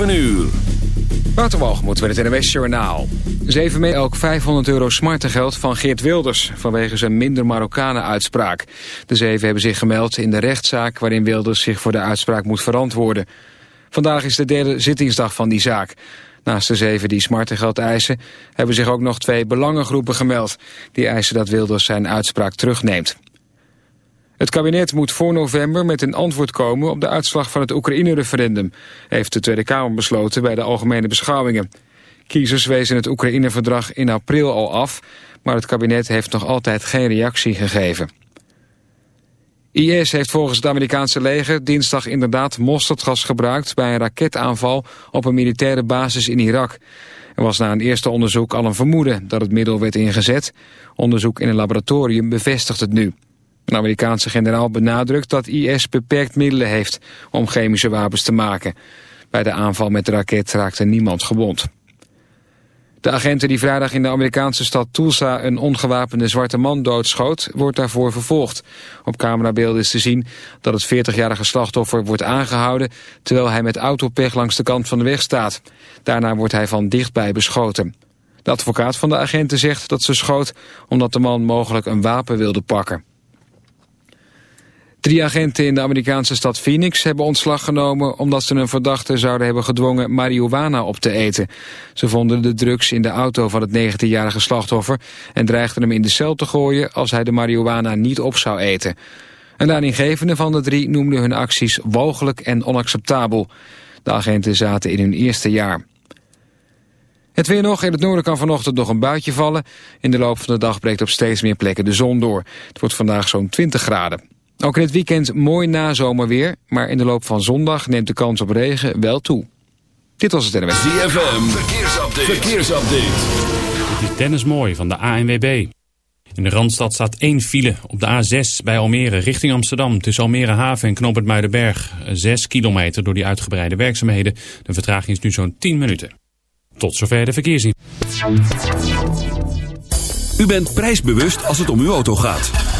7 uur. Waterwalgemoed met het NWS Journaal. 7 mei elk 500 euro smartengeld van Geert Wilders... vanwege zijn minder Marokkanen-uitspraak. De zeven hebben zich gemeld in de rechtszaak... waarin Wilders zich voor de uitspraak moet verantwoorden. Vandaag is de derde zittingsdag van die zaak. Naast de zeven die smartengeld eisen... hebben zich ook nog twee belangengroepen gemeld. Die eisen dat Wilders zijn uitspraak terugneemt. Het kabinet moet voor november met een antwoord komen op de uitslag van het Oekraïne-referendum, heeft de Tweede Kamer besloten bij de algemene beschouwingen. Kiezers wezen het Oekraïne-verdrag in april al af, maar het kabinet heeft nog altijd geen reactie gegeven. IS heeft volgens het Amerikaanse leger dinsdag inderdaad mosterdgas gebruikt bij een raketaanval op een militaire basis in Irak. Er was na een eerste onderzoek al een vermoeden dat het middel werd ingezet. Onderzoek in een laboratorium bevestigt het nu. Een Amerikaanse generaal benadrukt dat IS beperkt middelen heeft om chemische wapens te maken. Bij de aanval met de raket raakte niemand gewond. De agenten die vrijdag in de Amerikaanse stad Tulsa een ongewapende zwarte man doodschoot, wordt daarvoor vervolgd. Op camerabeelden is te zien dat het 40-jarige slachtoffer wordt aangehouden, terwijl hij met autopech langs de kant van de weg staat. Daarna wordt hij van dichtbij beschoten. De advocaat van de agenten zegt dat ze schoot omdat de man mogelijk een wapen wilde pakken. Drie agenten in de Amerikaanse stad Phoenix hebben ontslag genomen... omdat ze een verdachte zouden hebben gedwongen marihuana op te eten. Ze vonden de drugs in de auto van het 19-jarige slachtoffer... en dreigden hem in de cel te gooien als hij de marihuana niet op zou eten. Een leidinggevende van de drie noemde hun acties wogelijk en onacceptabel. De agenten zaten in hun eerste jaar. Het weer nog. In het noorden kan vanochtend nog een buitje vallen. In de loop van de dag breekt op steeds meer plekken de zon door. Het wordt vandaag zo'n 20 graden. Ook in het weekend mooi nazomerweer, maar in de loop van zondag neemt de kans op regen wel toe. Dit was het NWS. ZFM, verkeersupdate. verkeersupdate. Dit is Dennis Mooi van de ANWB. In de Randstad staat één file op de A6 bij Almere richting Amsterdam. Tussen Almere Haven en Knoop het Muidenberg. 6 kilometer door die uitgebreide werkzaamheden. De vertraging is nu zo'n 10 minuten. Tot zover de verkeersin. U bent prijsbewust als het om uw auto gaat.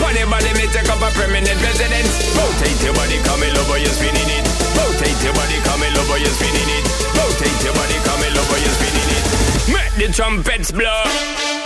Funny body, me take up a permanent residence. Rotate your body, come in over, you're spinning it. Rotate your body, come in over, you're spinning it. Rotate your body, come in over, you're spinning it. Make the trumpets blow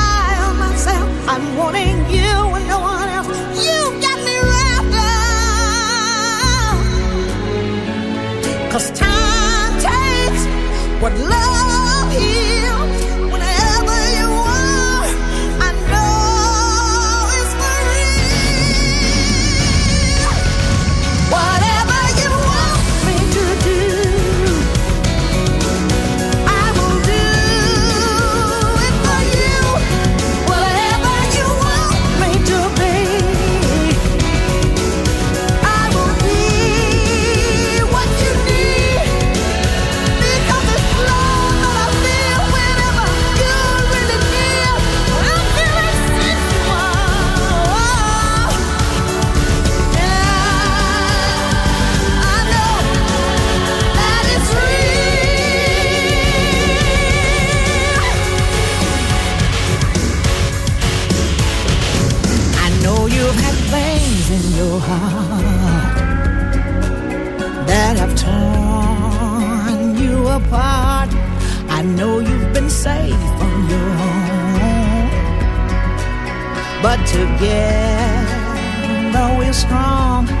I'm wanting you and no one else. You got me wrapped. Cause time takes what love. Together we're strong.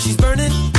She's burning.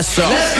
Let's go.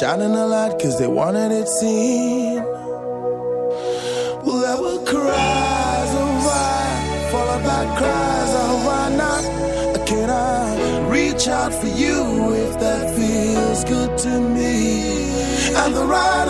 Shining a light cause they wanted it seen. Well, there were cries of why, followed by cries of why not? Can I reach out for you if that feels good to me? And the right.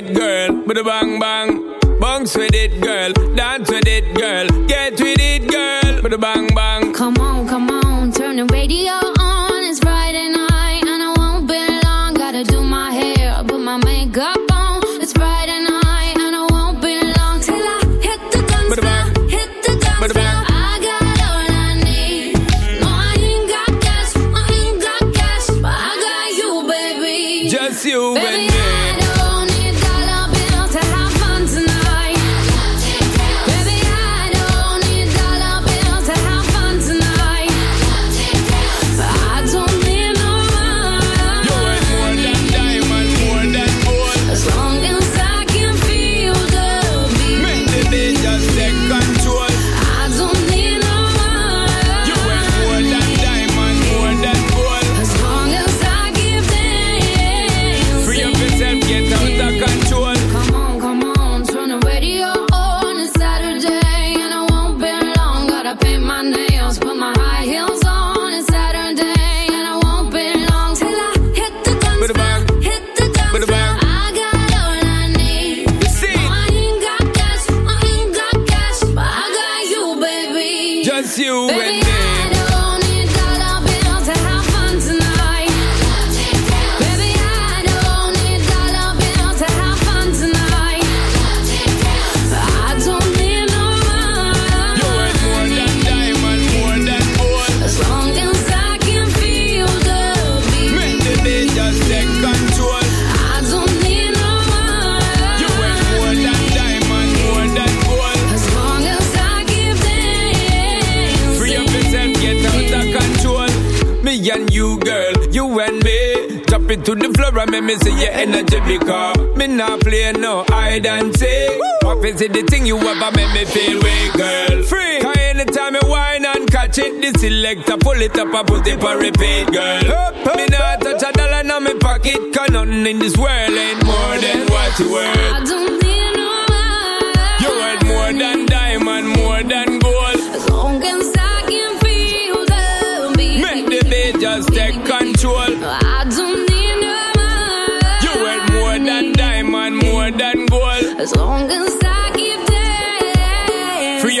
it, girl. But the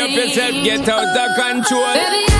up yourself, get out of control. Baby,